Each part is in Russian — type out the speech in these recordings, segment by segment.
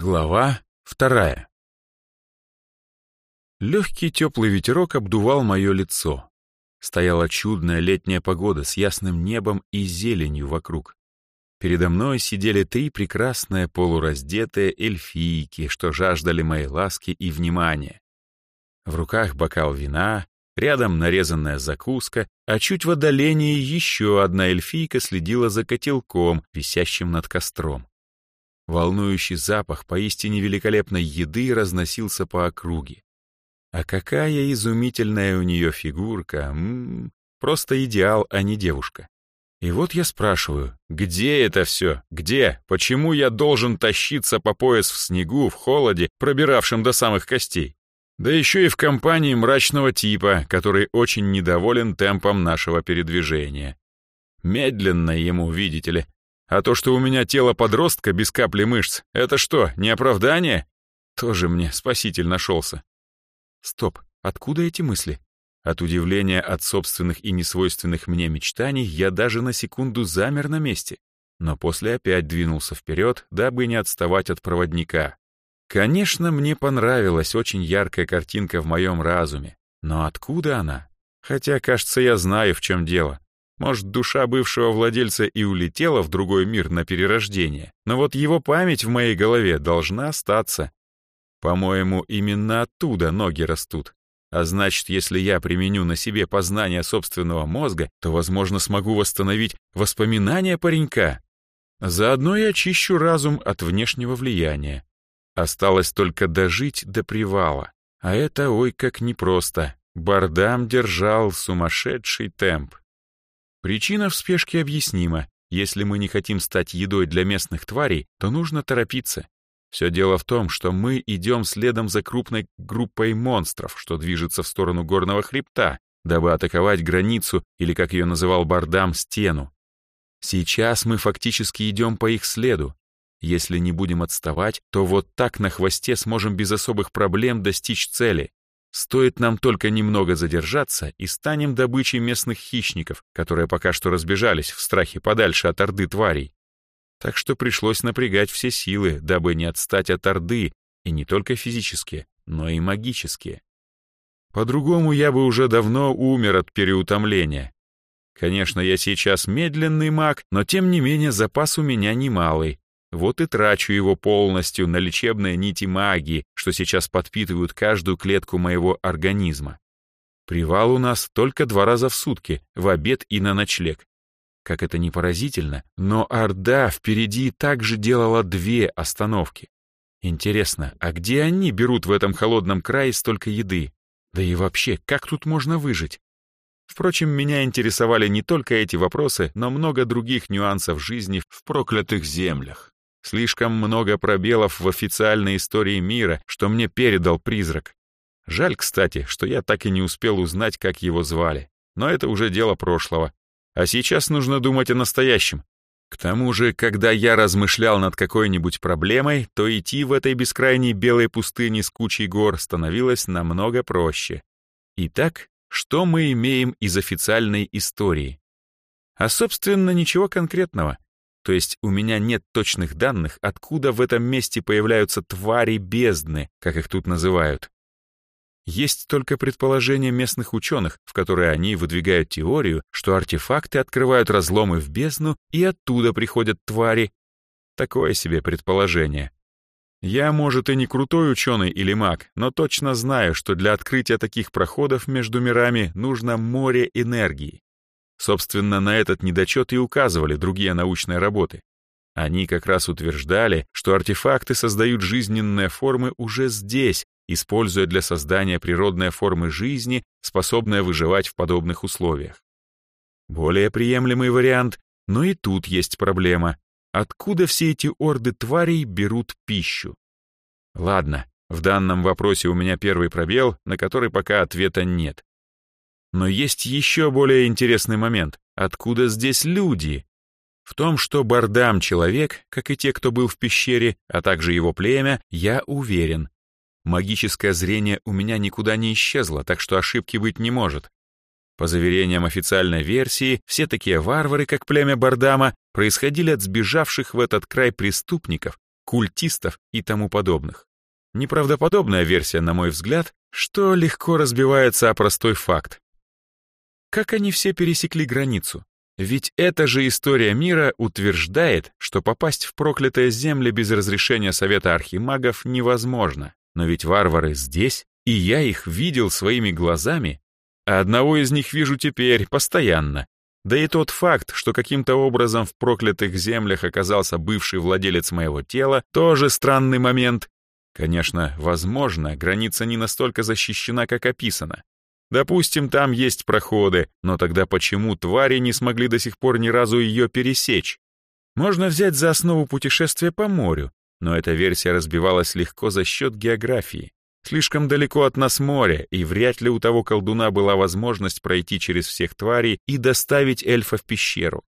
Глава вторая. Легкий теплый ветерок обдувал мое лицо. Стояла чудная летняя погода с ясным небом и зеленью вокруг. Передо мной сидели три прекрасные полураздетые эльфийки, что жаждали моей ласки и внимания. В руках бокал вина, рядом нарезанная закуска, а чуть в отдалении еще одна эльфийка следила за котелком, висящим над костром. Волнующий запах поистине великолепной еды разносился по округе. А какая изумительная у нее фигурка! М -м -м, просто идеал, а не девушка. И вот я спрашиваю, где это все? Где? Почему я должен тащиться по пояс в снегу, в холоде, пробиравшем до самых костей? Да еще и в компании мрачного типа, который очень недоволен темпом нашего передвижения. Медленно ему, видите ли, а то, что у меня тело подростка без капли мышц, это что, не оправдание? Тоже мне спаситель нашелся. Стоп, откуда эти мысли? От удивления от собственных и несвойственных мне мечтаний я даже на секунду замер на месте, но после опять двинулся вперед, дабы не отставать от проводника. Конечно, мне понравилась очень яркая картинка в моем разуме, но откуда она? Хотя, кажется, я знаю, в чем дело. Может, душа бывшего владельца и улетела в другой мир на перерождение, но вот его память в моей голове должна остаться. По-моему, именно оттуда ноги растут. А значит, если я применю на себе познание собственного мозга, то, возможно, смогу восстановить воспоминания паренька. Заодно и очищу разум от внешнего влияния. Осталось только дожить до привала. А это ой как непросто. Бардам держал сумасшедший темп. Причина в спешке объяснима. Если мы не хотим стать едой для местных тварей, то нужно торопиться. Все дело в том, что мы идем следом за крупной группой монстров, что движется в сторону горного хребта, дабы атаковать границу, или, как ее называл Бардам, стену. Сейчас мы фактически идем по их следу. Если не будем отставать, то вот так на хвосте сможем без особых проблем достичь цели. Стоит нам только немного задержаться, и станем добычей местных хищников, которые пока что разбежались в страхе подальше от орды тварей. Так что пришлось напрягать все силы, дабы не отстать от орды, и не только физические, но и магические. По-другому я бы уже давно умер от переутомления. Конечно, я сейчас медленный маг, но тем не менее запас у меня немалый, вот и трачу его полностью на лечебные нити магии, что сейчас подпитывают каждую клетку моего организма. Привал у нас только два раза в сутки, в обед и на ночлег. Как это не поразительно, но Орда впереди также делала две остановки. Интересно, а где они берут в этом холодном крае столько еды? Да и вообще, как тут можно выжить? Впрочем, меня интересовали не только эти вопросы, но много других нюансов жизни в проклятых землях. Слишком много пробелов в официальной истории мира, что мне передал призрак. Жаль, кстати, что я так и не успел узнать, как его звали. Но это уже дело прошлого. А сейчас нужно думать о настоящем. К тому же, когда я размышлял над какой-нибудь проблемой, то идти в этой бескрайней белой пустыне с кучей гор становилось намного проще. Итак, что мы имеем из официальной истории? А, собственно, ничего конкретного. То есть у меня нет точных данных, откуда в этом месте появляются твари бездны, как их тут называют. Есть только предположение местных ученых, в которые они выдвигают теорию, что артефакты открывают разломы в бездну и оттуда приходят твари. Такое себе предположение. Я, может, и не крутой ученый или маг, но точно знаю, что для открытия таких проходов между мирами нужно море энергии. Собственно, на этот недочет и указывали другие научные работы. Они как раз утверждали, что артефакты создают жизненные формы уже здесь, используя для создания природные формы жизни, способные выживать в подобных условиях. Более приемлемый вариант, но и тут есть проблема. Откуда все эти орды тварей берут пищу? Ладно, в данном вопросе у меня первый пробел, на который пока ответа нет. Но есть еще более интересный момент. Откуда здесь люди? В том, что Бардам человек, как и те, кто был в пещере, а также его племя, я уверен. Магическое зрение у меня никуда не исчезло, так что ошибки быть не может. По заверениям официальной версии, все такие варвары, как племя Бардама, происходили от сбежавших в этот край преступников, культистов и тому подобных. Неправдоподобная версия, на мой взгляд, что легко разбивается о простой факт. Как они все пересекли границу? Ведь эта же история мира утверждает, что попасть в проклятые земли без разрешения Совета Архимагов невозможно. Но ведь варвары здесь, и я их видел своими глазами, а одного из них вижу теперь, постоянно. Да и тот факт, что каким-то образом в проклятых землях оказался бывший владелец моего тела, тоже странный момент. Конечно, возможно, граница не настолько защищена, как описано. Допустим, там есть проходы, но тогда почему твари не смогли до сих пор ни разу ее пересечь? Можно взять за основу путешествия по морю, но эта версия разбивалась легко за счет географии. Слишком далеко от нас море, и вряд ли у того колдуна была возможность пройти через всех тварей и доставить эльфа в пещеру.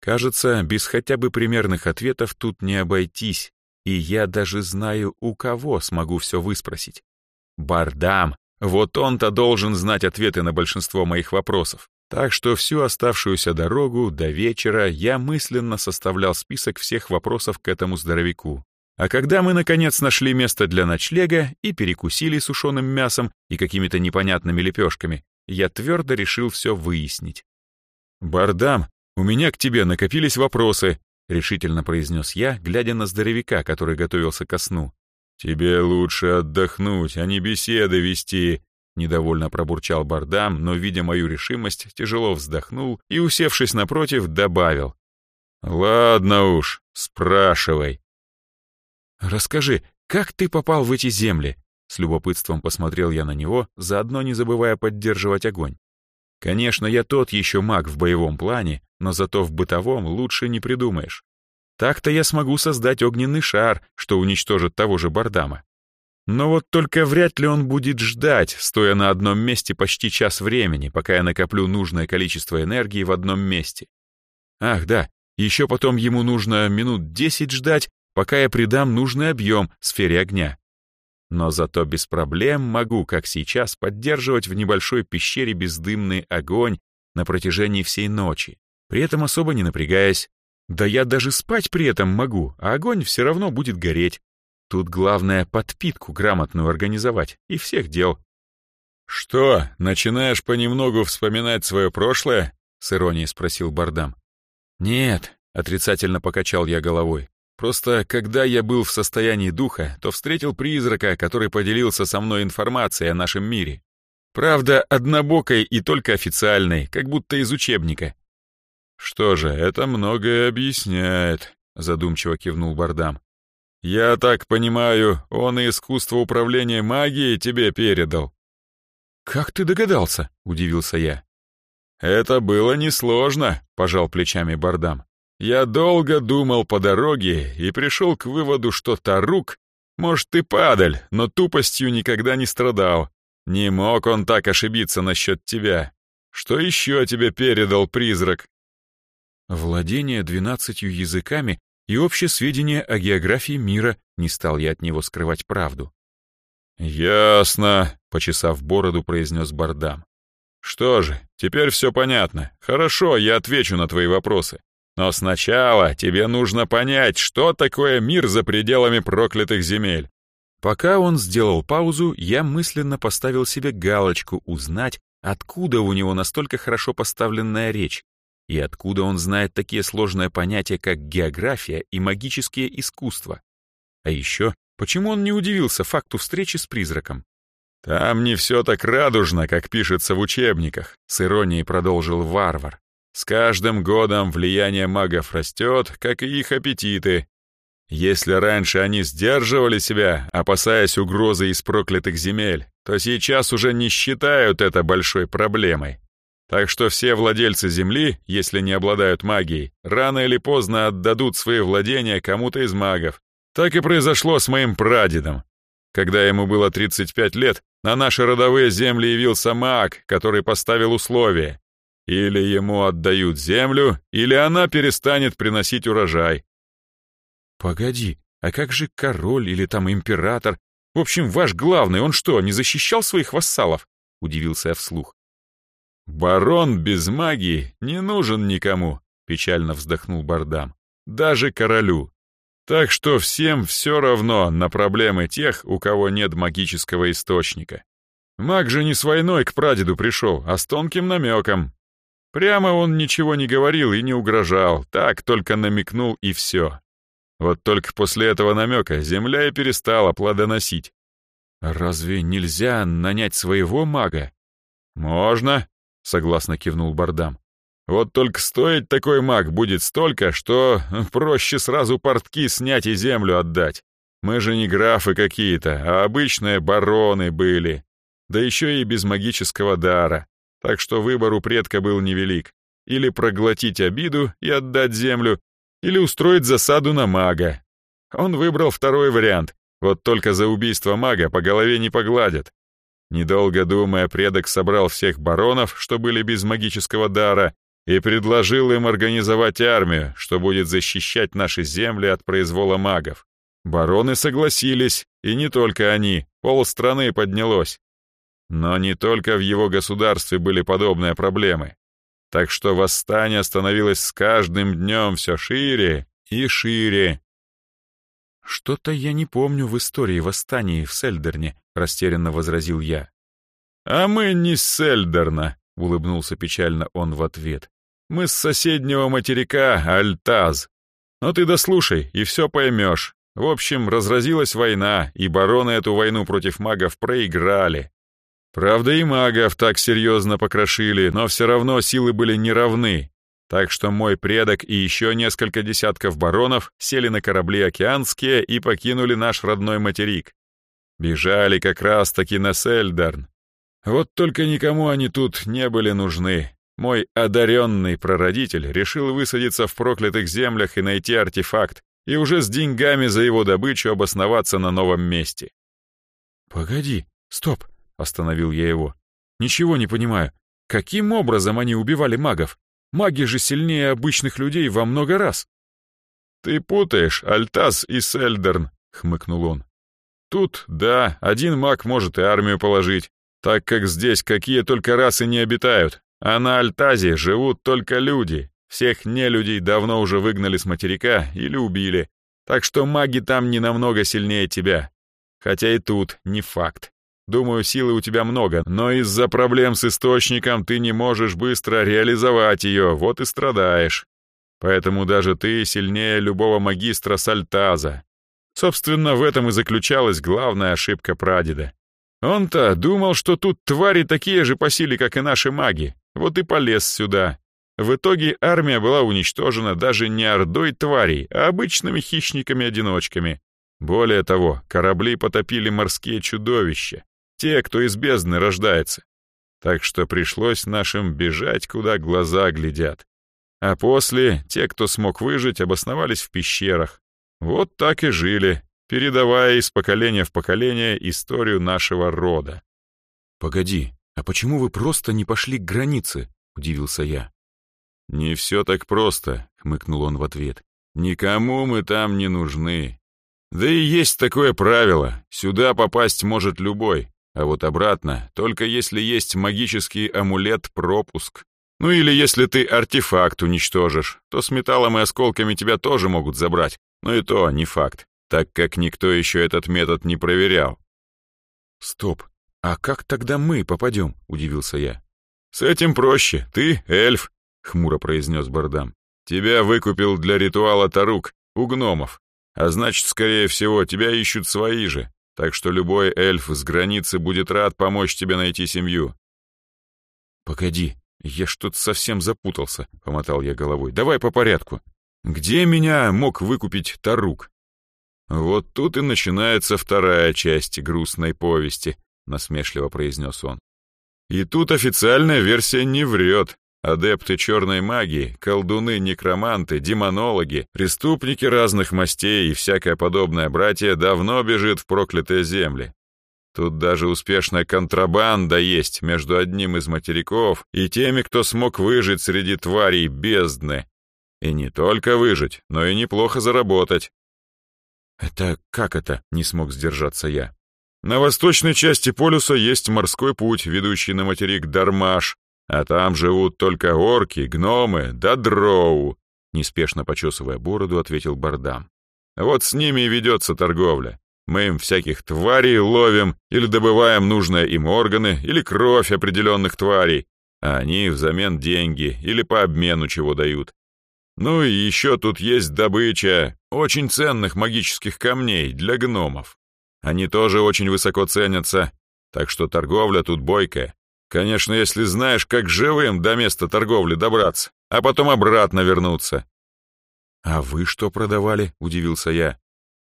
Кажется, без хотя бы примерных ответов тут не обойтись, и я даже знаю, у кого смогу все выспросить. Бардам, вот он-то должен знать ответы на большинство моих вопросов. Так что всю оставшуюся дорогу до вечера я мысленно составлял список всех вопросов к этому здоровяку. А когда мы, наконец, нашли место для ночлега и перекусили сушеным мясом и какими-то непонятными лепешками, я твердо решил все выяснить. «Бардам, у меня к тебе накопились вопросы», — решительно произнес я, глядя на здоровяка, который готовился ко сну. «Тебе лучше отдохнуть, а не беседы вести», — недовольно пробурчал Бардам, но, видя мою решимость, тяжело вздохнул и, усевшись напротив, добавил. «Ладно уж, спрашивай». «Расскажи, как ты попал в эти земли?» С любопытством посмотрел я на него, заодно не забывая поддерживать огонь. Конечно, я тот еще маг в боевом плане, но зато в бытовом лучше не придумаешь. Так-то я смогу создать огненный шар, что уничтожит того же Бардама. Но вот только вряд ли он будет ждать, стоя на одном месте почти час времени, пока я накоплю нужное количество энергии в одном месте. Ах, да, еще потом ему нужно минут десять ждать, пока я придам нужный объем сфере огня. Но зато без проблем могу, как сейчас, поддерживать в небольшой пещере бездымный огонь на протяжении всей ночи, при этом особо не напрягаясь. Да я даже спать при этом могу, а огонь все равно будет гореть. Тут главное подпитку грамотную организовать, и всех дел. «Что, начинаешь понемногу вспоминать свое прошлое?» — с иронией спросил Бардам. «Нет», — отрицательно покачал я головой. «Просто, когда я был в состоянии духа, то встретил призрака, который поделился со мной информацией о нашем мире. Правда, однобокой и только официальной, как будто из учебника. «Что же, это многое объясняет», — задумчиво кивнул Бардам. «Я так понимаю, он и искусство управления магией тебе передал». «Как ты догадался?» — удивился я. «Это было несложно», — пожал плечами Бардам. «Я долго думал по дороге и пришел к выводу, что Тарук, может, ты падаль, но тупостью никогда не страдал. Не мог он так ошибиться насчет тебя. Что еще тебе передал призрак?» Владение двенадцатью языками и общее сведение о географии мира, не стал я от него скрывать правду. «Ясно», — почесав бороду, произнес Бардам. «Что же, теперь все понятно. Хорошо, я отвечу на твои вопросы. Но сначала тебе нужно понять, что такое мир за пределами проклятых земель». Пока он сделал паузу, я мысленно поставил себе галочку узнать, откуда у него настолько хорошо поставленная речь, и откуда он знает такие сложные понятия, как география и магические искусства? А еще, почему он не удивился факту встречи с призраком? «Там не все так радужно, как пишется в учебниках», — с иронией продолжил варвар. «С каждым годом влияние магов растет, как и их аппетиты. Если раньше они сдерживали себя, опасаясь угрозы из проклятых земель, то сейчас уже не считают это большой проблемой. Так что все владельцы земли, если не обладают магией, рано или поздно отдадут свои владения кому-то из магов. Так и произошло с моим прадедом. Когда ему было 35 лет, на наши родовые земли явился маг, который поставил условие. Или ему отдают землю, или она перестанет приносить урожай. Погоди, а как же король или там император? В общем, ваш главный, он что, не защищал своих вассалов? Удивился я вслух. «Барон без магии не нужен никому», — печально вздохнул Бардам. «Даже королю. Так что всем все равно на проблемы тех, у кого нет магического источника. Маг же не с войной к прадеду пришел, а с тонким намеком. Прямо он ничего не говорил и не угрожал, так только намекнул и все. Вот только после этого намека земля и перестала плодоносить. «Разве нельзя нанять своего мага?» «Можно», — согласно кивнул Бардам. «Вот только стоить такой маг будет столько, что проще сразу портки снять и землю отдать. Мы же не графы какие-то, а обычные бароны были. Да еще и без магического дара. Так что выбор у предка был невелик. Или проглотить обиду и отдать землю, или устроить засаду на мага. Он выбрал второй вариант, вот только за убийство мага по голове не погладят. Недолго думая, предок собрал всех баронов, что были без магического дара, и предложил им организовать армию, что будет защищать наши земли от произвола магов. Бароны согласились, и не только они, полстраны поднялось. Но не только в его государстве были подобные проблемы. Так что восстание становилось с каждым днем все шире и шире. «Что-то я не помню в истории восстаний в Сельдерне», — растерянно возразил я. «А мы не с Сельдерна», — улыбнулся печально он в ответ. «Мы с соседнего материка Альтаз. Но ты дослушай, и все поймешь. В общем, разразилась война, и бароны эту войну против магов проиграли. Правда, и магов так серьезно покрошили, но все равно силы были неравны. Так что мой предок и еще несколько десятков баронов сели на корабли океанские и покинули наш родной материк. Бежали как раз-таки на Сельдарн. Вот только никому они тут не были нужны. Мой одаренный прародитель решил высадиться в проклятых землях и найти артефакт, и уже с деньгами за его добычу обосноваться на новом месте. «Погоди, стоп!» — остановил я его. «Ничего не понимаю. Каким образом они убивали магов? Маги же сильнее обычных людей во много раз». «Ты путаешь Альтас и Сельдерн», — хмыкнул он. «Тут, да, один маг может и армию положить, так как здесь какие только расы не обитают, а на Альтазе живут только люди. Всех нелюдей давно уже выгнали с материка или убили, так что маги там не намного сильнее тебя. Хотя и тут не факт. Думаю, силы у тебя много, но из-за проблем с источником ты не можешь быстро реализовать ее, вот и страдаешь. Поэтому даже ты сильнее любого магистра Сальтаза. Собственно, в этом и заключалась главная ошибка прадеда. Он-то думал, что тут твари такие же по силе, как и наши маги, вот и полез сюда. В итоге армия была уничтожена даже не ордой тварей, а обычными хищниками-одиночками. Более того, корабли потопили морские чудовища, те, кто из бездны рождается. Так что пришлось нашим бежать, куда глаза глядят. А после те, кто смог выжить, обосновались в пещерах. Вот так и жили, передавая из поколения в поколение историю нашего рода. «Погоди, а почему вы просто не пошли к границе?» — удивился я. «Не все так просто», — хмыкнул он в ответ. «Никому мы там не нужны. Да и есть такое правило, сюда попасть может любой. А вот обратно, только если есть магический амулет-пропуск. Ну или если ты артефакт уничтожишь, то с металлом и осколками тебя тоже могут забрать. Но и то не факт, так как никто еще этот метод не проверял. «Стоп, а как тогда мы попадем?» — удивился я. «С этим проще. Ты эльф», — хмуро произнес Бардам. «Тебя выкупил для ритуала Тарук, у гномов. А значит, скорее всего, тебя ищут свои же. Так что любой эльф с границы будет рад помочь тебе найти семью». «Погоди, я что-то совсем запутался», — помотал я головой. «Давай по порядку. Где меня мог выкупить Тарук?» «Вот тут и начинается вторая часть грустной повести», — насмешливо произнес он. «И тут официальная версия не врет. Адепты черной магии, колдуны, некроманты, демонологи, преступники разных мастей и всякое подобное братья давно бежит в проклятые земли. Тут даже успешная контрабанда есть между одним из материков и теми, кто смог выжить среди тварей бездны. И не только выжить, но и неплохо заработать. «Это как это?» — не смог сдержаться я. На восточной части полюса есть морской путь, ведущий на материк Дармаш, а там живут только орки, гномы да дроу, неспешно почесывая бороду, ответил Бардам. Вот с ними и ведется торговля. Мы им всяких тварей ловим или добываем нужные им органы или кровь определенных тварей, а они взамен деньги или по обмену чего дают. Ну и еще тут есть добыча очень ценных магических камней для гномов. Они тоже очень высоко ценятся, так что торговля тут бойкая. Конечно, если знаешь, как живым до места торговли добраться, а потом обратно вернуться. «А вы что продавали?» — удивился я.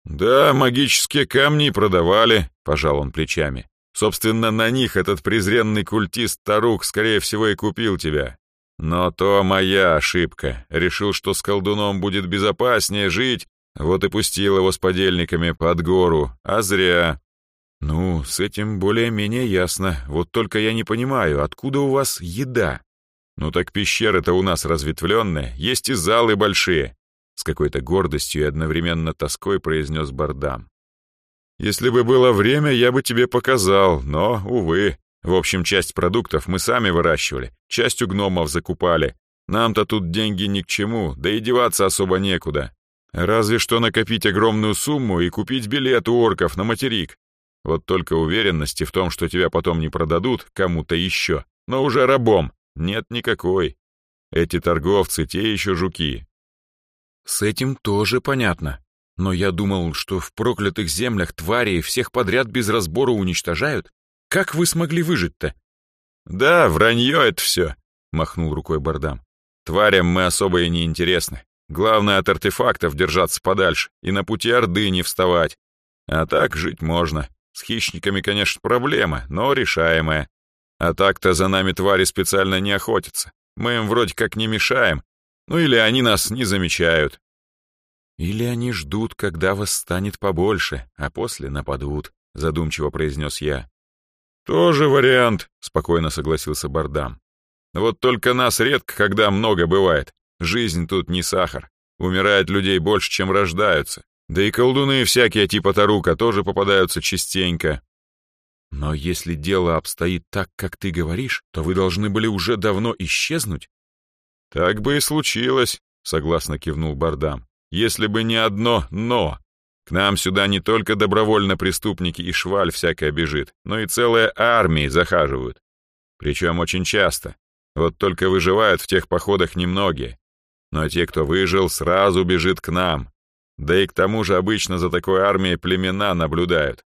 «Да, магические камни продавали», — пожал он плечами. «Собственно, на них этот презренный культист Тарух, скорее всего, и купил тебя. Но то моя ошибка. Решил, что с колдуном будет безопаснее жить, вот и пустил его с подельниками под гору, а зря. Ну, с этим более-менее ясно. Вот только я не понимаю, откуда у вас еда? Ну так пещеры-то у нас разветвленные, есть и залы большие. С какой-то гордостью и одновременно тоской произнес Бардам. Если бы было время, я бы тебе показал, но, увы. В общем, часть продуктов мы сами выращивали, часть у гномов закупали. Нам-то тут деньги ни к чему, да и деваться особо некуда. Разве что накопить огромную сумму и купить билет у орков на материк. Вот только уверенности в том, что тебя потом не продадут кому-то еще, но уже рабом, нет никакой. Эти торговцы те еще жуки. С этим тоже понятно. Но я думал, что в проклятых землях твари всех подряд без разбора уничтожают. Как вы смогли выжить-то? Да, вранье это все, махнул рукой Бардам. Тварям мы особо и не интересны. Главное от артефактов держаться подальше и на пути Орды не вставать. А так жить можно. С хищниками, конечно, проблема, но решаемая. А так-то за нами твари специально не охотятся. Мы им вроде как не мешаем. Ну или они нас не замечают. Или они ждут, когда вас станет побольше, а после нападут, задумчиво произнес я. Тоже вариант, спокойно согласился Бардам. Вот только нас редко когда много бывает. Жизнь тут не сахар. Умирает людей больше, чем рождаются. Да и колдуны всякие типа Тарука тоже попадаются частенько. Но если дело обстоит так, как ты говоришь, то вы должны были уже давно исчезнуть. Так бы и случилось, согласно кивнул Бардам. Если бы не одно «но». К нам сюда не только добровольно преступники и шваль всякая бежит, но и целые армии захаживают. Причем очень часто. Вот только выживают в тех походах немногие. Но те, кто выжил, сразу бежит к нам, да и к тому же обычно за такой армией племена наблюдают.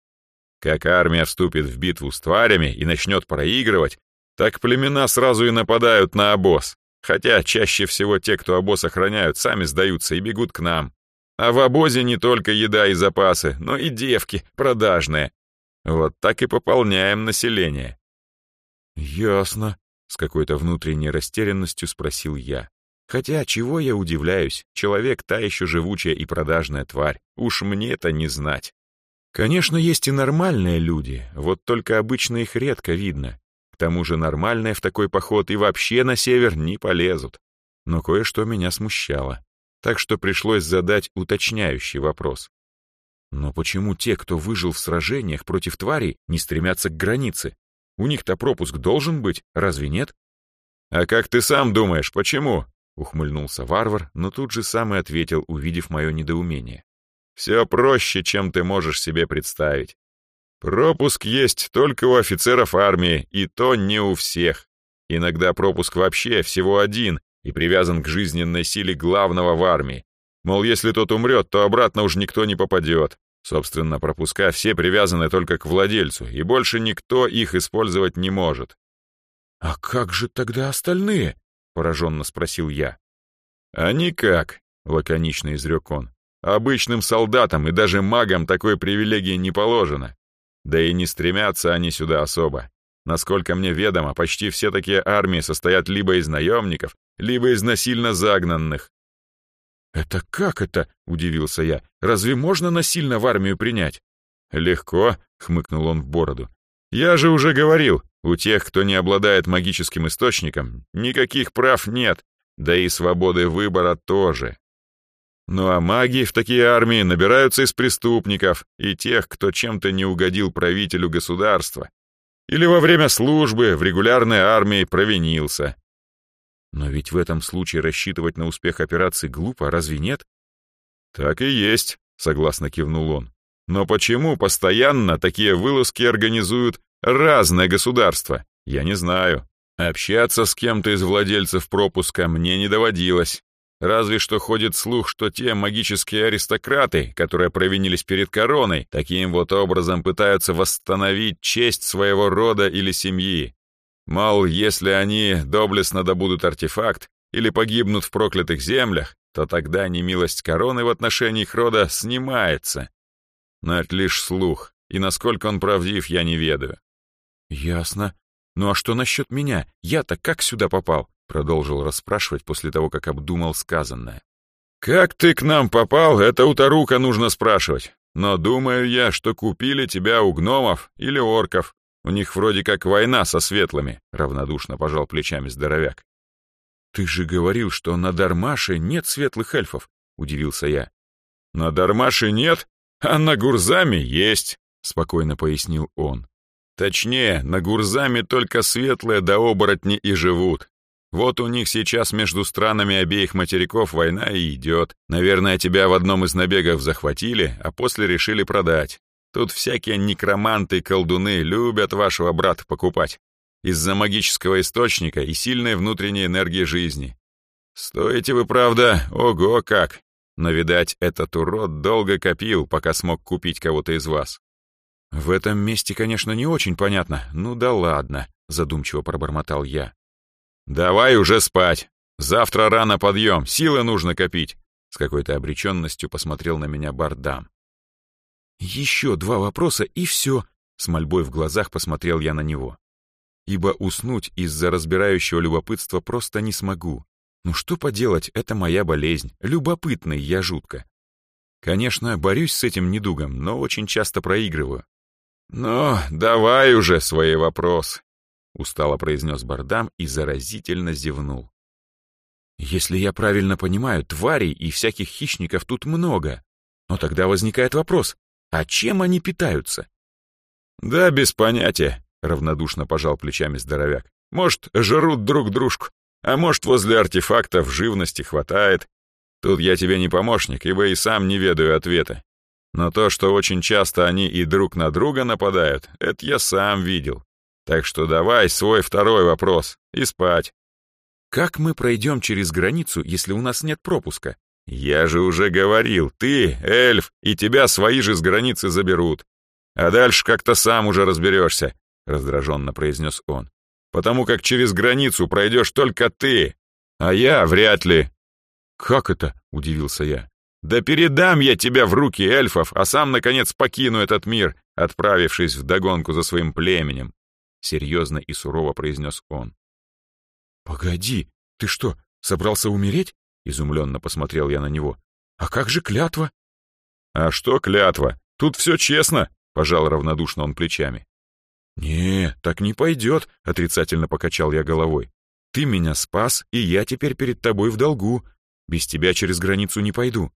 Как армия вступит в битву с тварями и начнет проигрывать, так племена сразу и нападают на обоз. Хотя чаще всего те, кто обоз охраняют, сами сдаются и бегут к нам. А в обозе не только еда и запасы, но и девки продажные. Вот так и пополняем население. «Ясно», — с какой-то внутренней растерянностью спросил я. Хотя, чего я удивляюсь, человек та еще живучая и продажная тварь, уж мне-то не знать. Конечно, есть и нормальные люди, вот только обычно их редко видно. К тому же нормальные в такой поход и вообще на север не полезут. Но кое-что меня смущало, так что пришлось задать уточняющий вопрос. Но почему те, кто выжил в сражениях против тварей, не стремятся к границе? У них-то пропуск должен быть, разве нет? А как ты сам думаешь, почему? Ухмыльнулся варвар, но тут же сам и ответил, увидев мое недоумение. «Все проще, чем ты можешь себе представить. Пропуск есть только у офицеров армии, и то не у всех. Иногда пропуск вообще всего один и привязан к жизненной силе главного в армии. Мол, если тот умрет, то обратно уж никто не попадет. Собственно, пропуска все привязаны только к владельцу, и больше никто их использовать не может. «А как же тогда остальные?» — пораженно спросил я. «А никак», — лаконично изрек он. «Обычным солдатам и даже магам такой привилегии не положено. Да и не стремятся они сюда особо. Насколько мне ведомо, почти все такие армии состоят либо из наемников, либо из насильно загнанных». «Это как это?» — удивился я. «Разве можно насильно в армию принять?» «Легко», — хмыкнул он в бороду. «Я же уже говорил, у тех, кто не обладает магическим источником, никаких прав нет, да и свободы выбора тоже. Ну а маги в такие армии набираются из преступников и тех, кто чем-то не угодил правителю государства. Или во время службы в регулярной армии провинился. Но ведь в этом случае рассчитывать на успех операции глупо, разве нет? Так и есть, согласно кивнул он. Но почему постоянно такие вылазки организуют разные государства? Я не знаю. Общаться с кем-то из владельцев пропуска мне не доводилось. Разве что ходит слух, что те магические аристократы, которые провинились перед короной, таким вот образом пытаются восстановить честь своего рода или семьи. Мол, если они доблестно добудут артефакт или погибнут в проклятых землях, то тогда немилость короны в отношении их рода снимается. Но это лишь слух, и насколько он правдив, я не ведаю. Ясно. Ну а что насчет меня? Я-то как сюда попал? Продолжил расспрашивать после того, как обдумал сказанное. Как ты к нам попал, это у Тарука нужно спрашивать. Но думаю я, что купили тебя у гномов или орков. У них вроде как война со светлыми, равнодушно пожал плечами здоровяк. Ты же говорил, что на Дармаше нет светлых эльфов, удивился я. На Дармаше нет, а на Гурзаме есть, спокойно пояснил он. Точнее, на Гурзаме только светлые до оборотни и живут. Вот у них сейчас между странами обеих материков война и идет. Наверное, тебя в одном из набегов захватили, а после решили продать. Тут всякие некроманты и колдуны любят вашего брата покупать. Из-за магического источника и сильной внутренней энергии жизни. Стоите вы, правда, ого как. Но, видать, этот урод долго копил, пока смог купить кого-то из вас. В этом месте, конечно, не очень понятно. Ну да ладно, задумчиво пробормотал я. Давай уже спать. Завтра рано подъем, силы нужно копить. С какой-то обреченностью посмотрел на меня Бардам. «Еще два вопроса, и все», — с мольбой в глазах посмотрел я на него. Ибо уснуть из-за разбирающего любопытства просто не смогу. Ну что поделать, это моя болезнь, любопытный я жутко. Конечно, борюсь с этим недугом, но очень часто проигрываю. «Ну, давай уже свои вопросы», — устало произнес Бардам и заразительно зевнул. «Если я правильно понимаю, тварей и всяких хищников тут много. Но тогда возникает вопрос, а чем они питаются? Да, без понятия, равнодушно пожал плечами здоровяк. Может, жрут друг дружку, а может, возле артефактов живности хватает. Тут я тебе не помощник, ибо и сам не ведаю ответа. Но то, что очень часто они и друг на друга нападают, это я сам видел. Так что давай свой второй вопрос и спать. Как мы пройдем через границу, если у нас нет пропуска? «Я же уже говорил, ты, эльф, и тебя свои же с границы заберут. А дальше как-то сам уже разберешься», — раздраженно произнес он. «Потому как через границу пройдешь только ты, а я вряд ли». «Как это?» — удивился я. «Да передам я тебя в руки эльфов, а сам, наконец, покину этот мир, отправившись в догонку за своим племенем», — серьезно и сурово произнес он. «Погоди, ты что, собрался умереть?» Изумленно посмотрел я на него. «А как же клятва?» «А что клятва? Тут все честно», — пожал равнодушно он плечами. «Не, так не пойдет», — отрицательно покачал я головой. «Ты меня спас, и я теперь перед тобой в долгу. Без тебя через границу не пойду».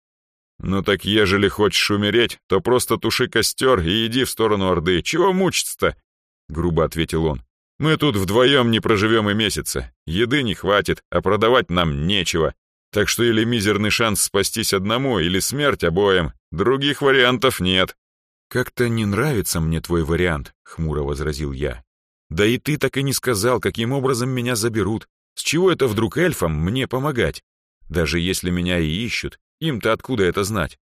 «Ну так ежели хочешь умереть, то просто туши костер и иди в сторону Орды. Чего мучиться-то?» — грубо ответил он. «Мы тут вдвоем не проживем и месяца. Еды не хватит, а продавать нам нечего. Так что или мизерный шанс спастись одному, или смерть обоим. Других вариантов нет». «Как-то не нравится мне твой вариант», — хмуро возразил я. «Да и ты так и не сказал, каким образом меня заберут. С чего это вдруг эльфам мне помогать? Даже если меня и ищут, им-то откуда это знать?»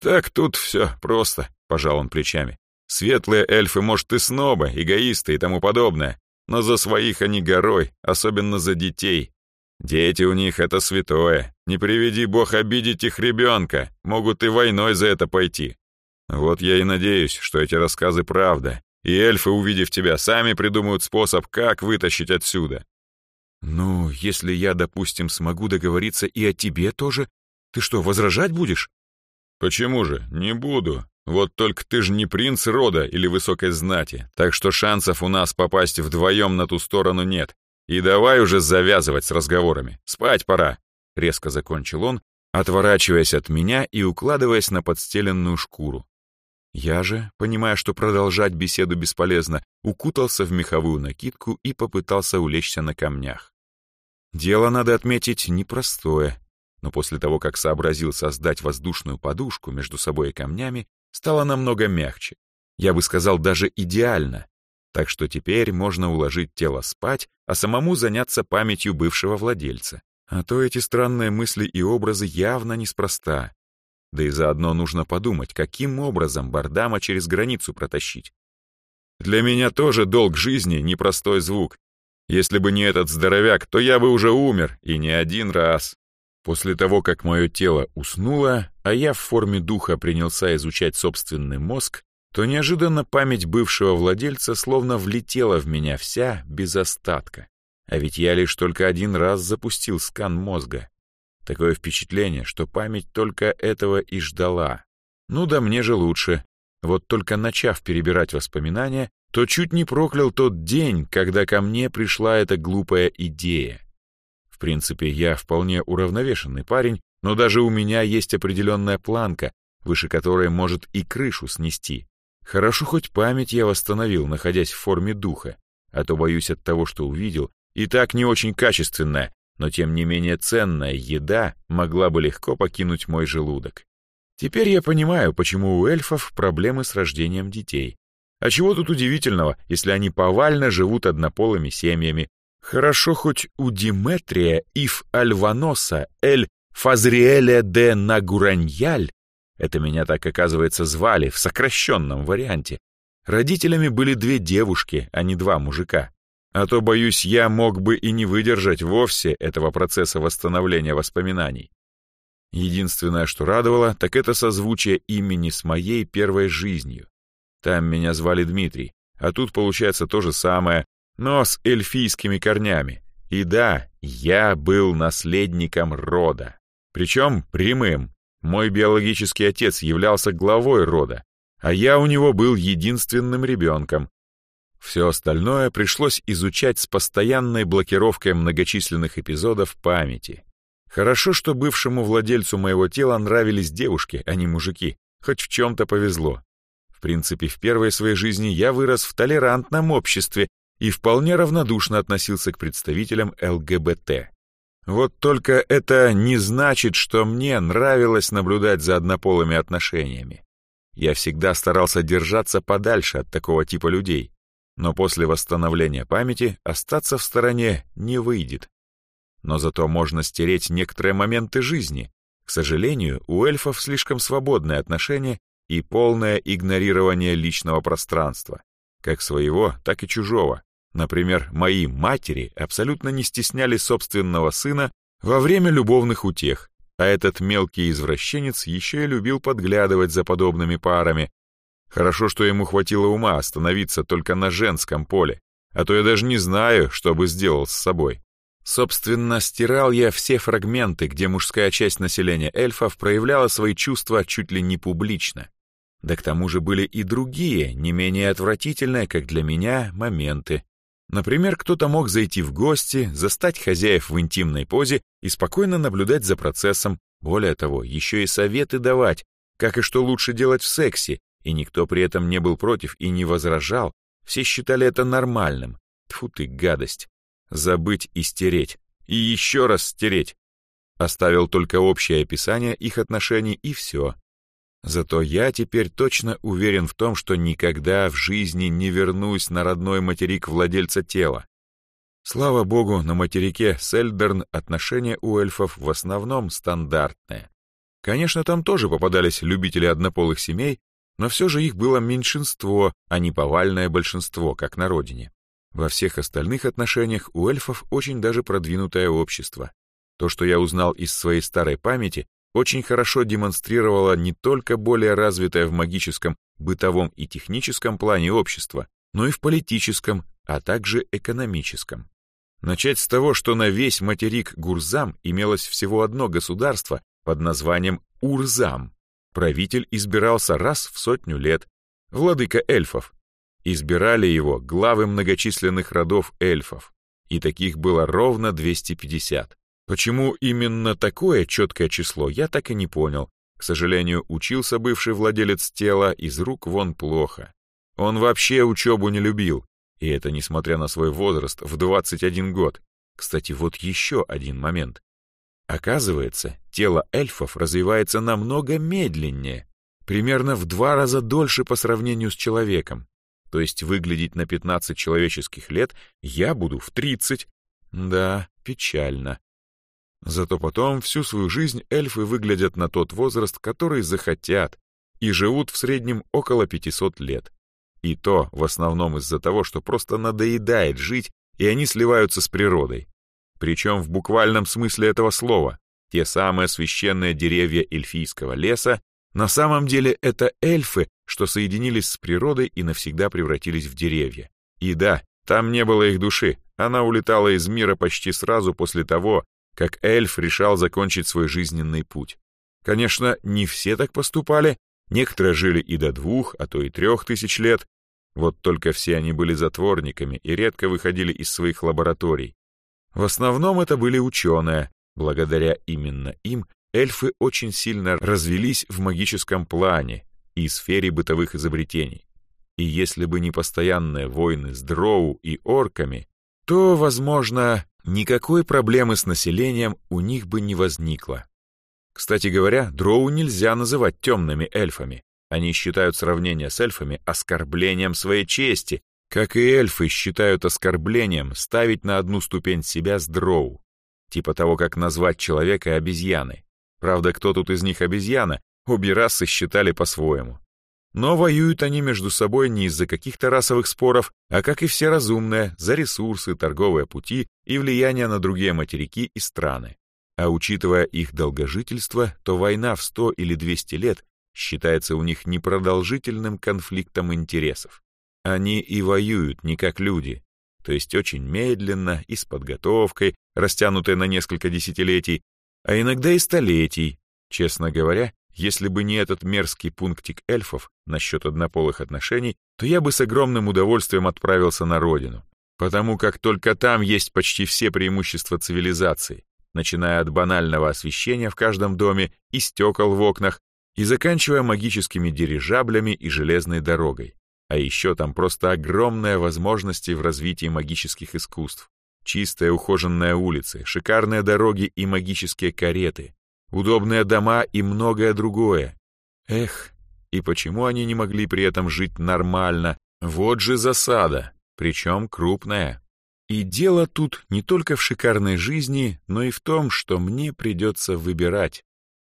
«Так тут все просто», — пожал он плечами. «Светлые эльфы, может, и снобы, эгоисты и тому подобное, но за своих они горой, особенно за детей. Дети у них — это святое. Не приведи бог обидеть их ребенка, могут и войной за это пойти. Вот я и надеюсь, что эти рассказы правда, и эльфы, увидев тебя, сами придумают способ, как вытащить отсюда. Ну, если я, допустим, смогу договориться и о тебе тоже, ты что, возражать будешь? Почему же? Не буду. Вот только ты же не принц рода или высокой знати, так что шансов у нас попасть вдвоем на ту сторону нет. «И давай уже завязывать с разговорами. Спать пора», — резко закончил он, отворачиваясь от меня и укладываясь на подстеленную шкуру. Я же, понимая, что продолжать беседу бесполезно, укутался в меховую накидку и попытался улечься на камнях. Дело, надо отметить, непростое. но после того, как сообразил создать воздушную подушку между собой и камнями, стало намного мягче. Я бы сказал, даже идеально. Так что теперь можно уложить тело спать, а самому заняться памятью бывшего владельца. А то эти странные мысли и образы явно неспроста. Да и заодно нужно подумать, каким образом Бардама через границу протащить. Для меня тоже долг жизни — непростой звук. Если бы не этот здоровяк, то я бы уже умер, и не один раз. После того, как мое тело уснуло, а я в форме духа принялся изучать собственный мозг, то неожиданно память бывшего владельца словно влетела в меня вся без остатка. А ведь я лишь только один раз запустил скан мозга. Такое впечатление, что память только этого и ждала. Ну да мне же лучше. Вот только начав перебирать воспоминания, то чуть не проклял тот день, когда ко мне пришла эта глупая идея. В принципе, я вполне уравновешенный парень, но даже у меня есть определенная планка, выше которой может и крышу снести. Хорошо хоть память я восстановил, находясь в форме духа, а то боюсь от того, что увидел, и так не очень качественная, но тем не менее ценная еда могла бы легко покинуть мой желудок. Теперь я понимаю, почему у эльфов проблемы с рождением детей. А чего тут удивительного, если они повально живут однополыми семьями? Хорошо хоть у Диметрия Ив Альваноса Эль Фазриэля де Нагураньяль это меня так, оказывается, звали в сокращенном варианте. Родителями были две девушки, а не два мужика. А то, боюсь, я мог бы и не выдержать вовсе этого процесса восстановления воспоминаний. Единственное, что радовало, так это созвучие имени с моей первой жизнью. Там меня звали Дмитрий, а тут получается то же самое, но с эльфийскими корнями. И да, я был наследником рода. Причем прямым, мой биологический отец являлся главой рода, а я у него был единственным ребенком. Все остальное пришлось изучать с постоянной блокировкой многочисленных эпизодов памяти. Хорошо, что бывшему владельцу моего тела нравились девушки, а не мужики. Хоть в чем-то повезло. В принципе, в первой своей жизни я вырос в толерантном обществе и вполне равнодушно относился к представителям ЛГБТ. Вот только это не значит, что мне нравилось наблюдать за однополыми отношениями. Я всегда старался держаться подальше от такого типа людей, но после восстановления памяти остаться в стороне не выйдет. Но зато можно стереть некоторые моменты жизни. К сожалению, у эльфов слишком свободные отношения и полное игнорирование личного пространства, как своего, так и чужого. Например, мои матери абсолютно не стесняли собственного сына во время любовных утех, а этот мелкий извращенец еще и любил подглядывать за подобными парами. Хорошо, что ему хватило ума остановиться только на женском поле, а то я даже не знаю, что бы сделал с собой. Собственно, стирал я все фрагменты, где мужская часть населения эльфов проявляла свои чувства чуть ли не публично. Да к тому же были и другие, не менее отвратительные, как для меня, моменты, Например, кто-то мог зайти в гости, застать хозяев в интимной позе и спокойно наблюдать за процессом, более того, еще и советы давать, как и что лучше делать в сексе, и никто при этом не был против и не возражал, все считали это нормальным. Тьфу ты, гадость. Забыть и стереть. И еще раз стереть. Оставил только общее описание их отношений и все. Зато я теперь точно уверен в том, что никогда в жизни не вернусь на родной материк владельца тела. Слава богу, на материке Сельдерн отношения у эльфов в основном стандартные. Конечно, там тоже попадались любители однополых семей, но все же их было меньшинство, а не повальное большинство, как на родине. Во всех остальных отношениях у эльфов очень даже продвинутое общество. То, что я узнал из своей старой памяти, очень хорошо демонстрировала не только более развитое в магическом, бытовом и техническом плане общество, но и в политическом, а также экономическом. Начать с того, что на весь материк Гурзам имелось всего одно государство под названием Урзам. Правитель избирался раз в сотню лет, владыка эльфов. Избирали его главы многочисленных родов эльфов, и таких было ровно 250. Почему именно такое четкое число, я так и не понял. К сожалению, учился бывший владелец тела из рук вон плохо. Он вообще учебу не любил, и это несмотря на свой возраст в 21 год. Кстати, вот еще один момент. Оказывается, тело эльфов развивается намного медленнее, примерно в два раза дольше по сравнению с человеком. То есть выглядеть на 15 человеческих лет я буду в 30. Да, печально. Зато потом всю свою жизнь эльфы выглядят на тот возраст, который захотят, и живут в среднем около 500 лет. И то в основном из-за того, что просто надоедает жить, и они сливаются с природой. Причем в буквальном смысле этого слова. Те самые священные деревья эльфийского леса на самом деле это эльфы, что соединились с природой и навсегда превратились в деревья. И да, там не было их души, она улетала из мира почти сразу после того, как эльф решал закончить свой жизненный путь. Конечно, не все так поступали, некоторые жили и до двух, а то и трех тысяч лет, вот только все они были затворниками и редко выходили из своих лабораторий. В основном это были ученые. Благодаря именно им эльфы очень сильно развелись в магическом плане и сфере бытовых изобретений. И если бы не постоянные войны с дроу и орками, то, возможно, никакой проблемы с населением у них бы не возникло. Кстати говоря, дроу нельзя называть темными эльфами. Они считают сравнение с эльфами оскорблением своей чести, как и эльфы считают оскорблением ставить на одну ступень себя с дроу, типа того, как назвать человека обезьяной. Правда, кто тут из них обезьяна, обе расы считали по-своему. Но воюют они между собой не из-за каких-то расовых споров, а как и все разумные, за ресурсы, торговые пути и влияние на другие материки и страны. А учитывая их долгожительство, то война в 100 или 200 лет считается у них непродолжительным конфликтом интересов. Они и воюют не как люди, то есть очень медленно и с подготовкой, растянутой на несколько десятилетий, а иногда и столетий. Честно говоря, если бы не этот мерзкий пунктик эльфов насчет однополых отношений, то я бы с огромным удовольствием отправился на родину, потому как только там есть почти все преимущества цивилизации, начиная от банального освещения в каждом доме и стекол в окнах, и заканчивая магическими дирижаблями и железной дорогой. А еще там просто огромные возможности в развитии магических искусств. Чистые ухоженные улицы, шикарные дороги и магические кареты, удобные дома и многое другое. Эх, и почему они не могли при этом жить нормально? Вот же засада, причем крупная. И дело тут не только в шикарной жизни, но и в том, что мне придется выбирать.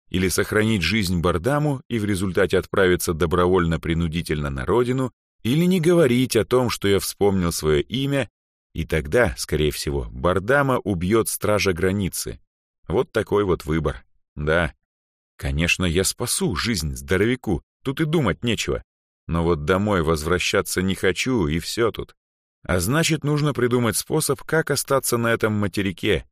Или сохранить жизнь Бардаму и в результате отправиться добровольно-принудительно на родину, или не говорить о том, что я вспомнил свое имя, и тогда, скорее всего, Бардама убьет стража границы. Вот такой вот выбор. Да, конечно, я спасу жизнь здоровяку, тут и думать нечего. Но вот домой возвращаться не хочу, и все тут. А значит, нужно придумать способ, как остаться на этом материке.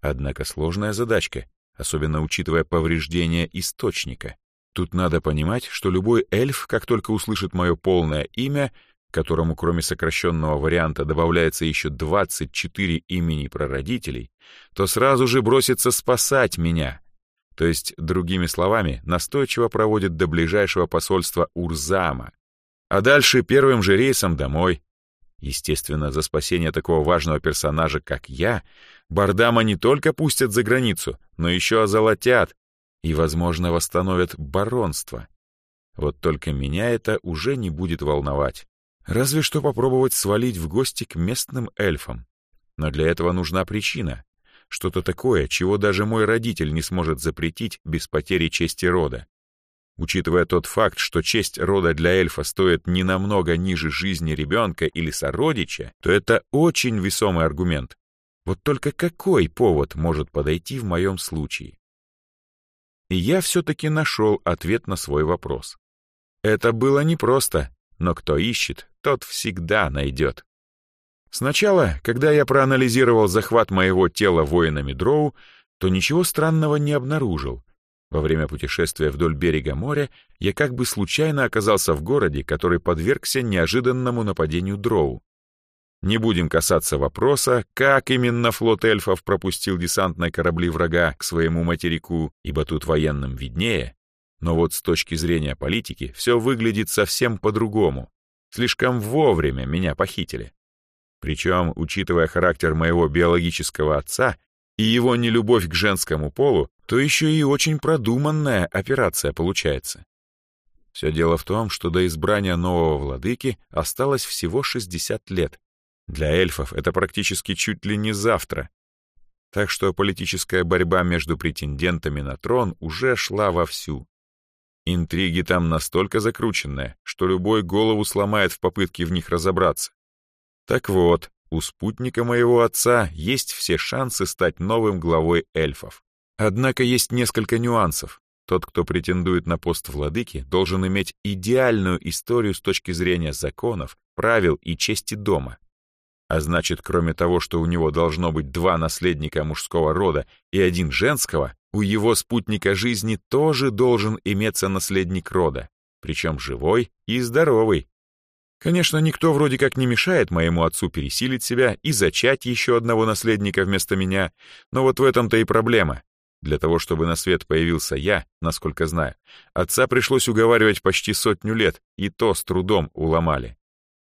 Однако сложная задачка, особенно учитывая повреждения источника. Тут надо понимать, что любой эльф, как только услышит мое полное имя, которому кроме сокращенного варианта добавляется еще 24 имени прародителей, то сразу же бросится спасать меня. То есть, другими словами, настойчиво проводит до ближайшего посольства Урзама. А дальше первым же рейсом домой. Естественно, за спасение такого важного персонажа, как я, Бардама не только пустят за границу, но еще озолотят, и, возможно, восстановят баронство. Вот только меня это уже не будет волновать. Разве что попробовать свалить в гости к местным эльфам. Но для этого нужна причина. Что-то такое, чего даже мой родитель не сможет запретить без потери чести рода. Учитывая тот факт, что честь рода для эльфа стоит не намного ниже жизни ребенка или сородича, то это очень весомый аргумент. Вот только какой повод может подойти в моем случае? и я все-таки нашел ответ на свой вопрос. Это было непросто, но кто ищет, тот всегда найдет. Сначала, когда я проанализировал захват моего тела воинами Дроу, то ничего странного не обнаружил. Во время путешествия вдоль берега моря я как бы случайно оказался в городе, который подвергся неожиданному нападению Дроу. Не будем касаться вопроса, как именно флот эльфов пропустил десантные корабли врага к своему материку, ибо тут военным виднее. Но вот с точки зрения политики все выглядит совсем по-другому. Слишком вовремя меня похитили. Причем, учитывая характер моего биологического отца, и его нелюбовь к женскому полу, то еще и очень продуманная операция получается. Все дело в том, что до избрания нового владыки осталось всего 60 лет. Для эльфов это практически чуть ли не завтра. Так что политическая борьба между претендентами на трон уже шла вовсю. Интриги там настолько закрученные, что любой голову сломает в попытке в них разобраться. Так вот, у спутника моего отца есть все шансы стать новым главой эльфов. Однако есть несколько нюансов. Тот, кто претендует на пост владыки, должен иметь идеальную историю с точки зрения законов, правил и чести дома. А значит, кроме того, что у него должно быть два наследника мужского рода и один женского, у его спутника жизни тоже должен иметься наследник рода, причем живой и здоровый, Конечно, никто вроде как не мешает моему отцу пересилить себя и зачать еще одного наследника вместо меня, но вот в этом-то и проблема. Для того, чтобы на свет появился я, насколько знаю, отца пришлось уговаривать почти сотню лет, и то с трудом уломали.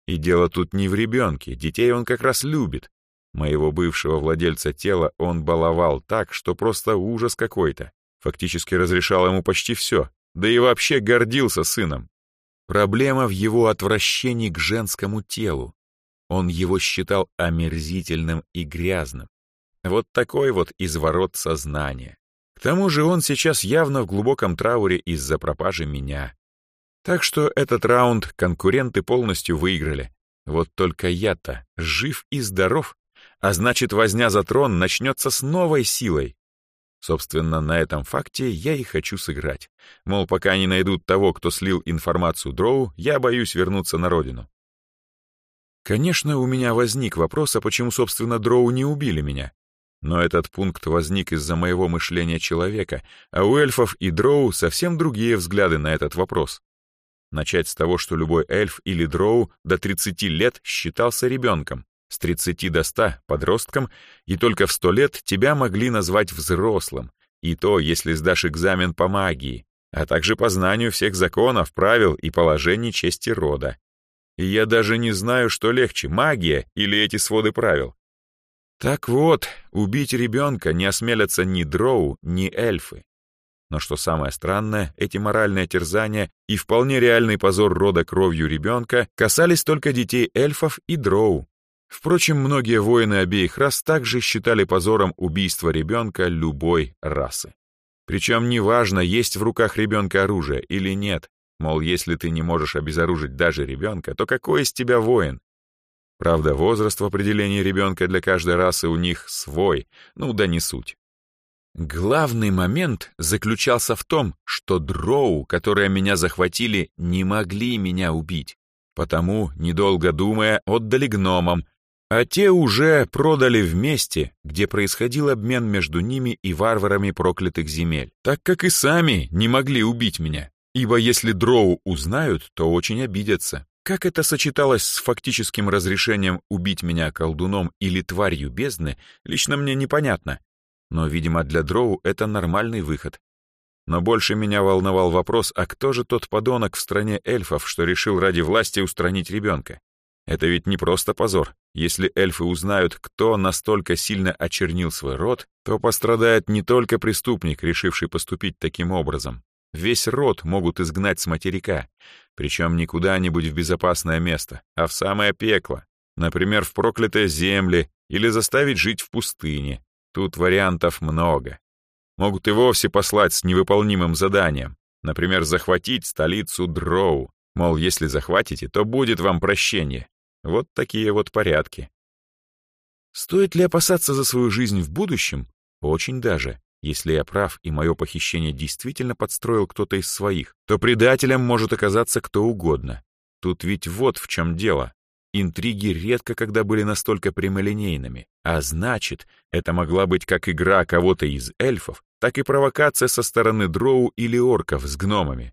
И дело тут не в ребенке, детей он как раз любит. Моего бывшего владельца тела он баловал так, что просто ужас какой-то. Фактически разрешал ему почти все, да и вообще гордился сыном. Проблема в его отвращении к женскому телу. Он его считал омерзительным и грязным. Вот такой вот изворот сознания. К тому же он сейчас явно в глубоком трауре из-за пропажи меня. Так что этот раунд конкуренты полностью выиграли. Вот только я-то жив и здоров, а значит возня за трон начнется с новой силой, Собственно, на этом факте я и хочу сыграть. Мол, пока не найдут того, кто слил информацию Дроу, я боюсь вернуться на родину. Конечно, у меня возник вопрос, а почему, собственно, Дроу не убили меня? Но этот пункт возник из-за моего мышления человека, а у эльфов и Дроу совсем другие взгляды на этот вопрос. Начать с того, что любой эльф или Дроу до 30 лет считался ребенком, с 30 до 100 подростком, и только в 100 лет тебя могли назвать взрослым, и то, если сдашь экзамен по магии, а также по знанию всех законов, правил и положений чести рода. И я даже не знаю, что легче, магия или эти своды правил. Так вот, убить ребенка не осмелятся ни дроу, ни эльфы. Но что самое странное, эти моральные терзания и вполне реальный позор рода кровью ребенка касались только детей эльфов и дроу, Впрочем, многие воины обеих рас также считали позором убийство ребенка любой расы. Причем неважно, есть в руках ребенка оружие или нет. Мол, если ты не можешь обезоружить даже ребенка, то какой из тебя воин? Правда, возраст в определении ребенка для каждой расы у них свой, ну да не суть. Главный момент заключался в том, что дроу, которые меня захватили, не могли меня убить. Потому, недолго думая, отдали гномам, а те уже продали в месте, где происходил обмен между ними и варварами проклятых земель, так как и сами не могли убить меня, ибо если дроу узнают, то очень обидятся. Как это сочеталось с фактическим разрешением убить меня колдуном или тварью бездны, лично мне непонятно. Но, видимо, для дроу это нормальный выход. Но больше меня волновал вопрос, а кто же тот подонок в стране эльфов, что решил ради власти устранить ребенка? Это ведь не просто позор. Если эльфы узнают, кто настолько сильно очернил свой род, то пострадает не только преступник, решивший поступить таким образом. Весь род могут изгнать с материка, причем не куда-нибудь в безопасное место, а в самое пекло, например, в проклятые земли или заставить жить в пустыне. Тут вариантов много. Могут и вовсе послать с невыполнимым заданием, например, захватить столицу Дроу, мол, если захватите, то будет вам прощение, вот такие вот порядки. Стоит ли опасаться за свою жизнь в будущем? Очень даже. Если я прав, и мое похищение действительно подстроил кто-то из своих, то предателем может оказаться кто угодно. Тут ведь вот в чем дело. Интриги редко когда были настолько прямолинейными, а значит, это могла быть как игра кого-то из эльфов, так и провокация со стороны дроу или орков с гномами.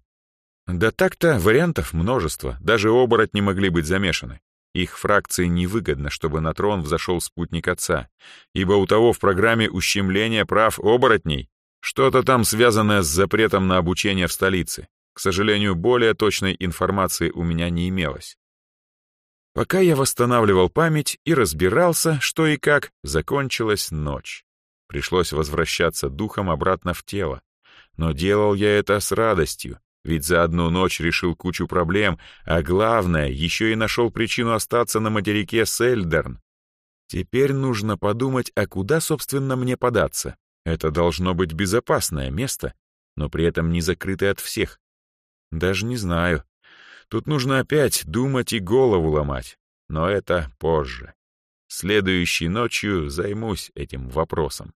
Да так-то вариантов множество, даже оборотни могли быть замешаны. Их фракции невыгодно, чтобы на трон взошел спутник отца, ибо у того в программе ущемления прав оборотней что-то там связанное с запретом на обучение в столице. К сожалению, более точной информации у меня не имелось. Пока я восстанавливал память и разбирался, что и как, закончилась ночь. Пришлось возвращаться духом обратно в тело. Но делал я это с радостью, ведь за одну ночь решил кучу проблем, а главное, еще и нашел причину остаться на материке Сельдерн. Теперь нужно подумать, а куда, собственно, мне податься. Это должно быть безопасное место, но при этом не закрытое от всех. Даже не знаю. Тут нужно опять думать и голову ломать. Но это позже. Следующей ночью займусь этим вопросом.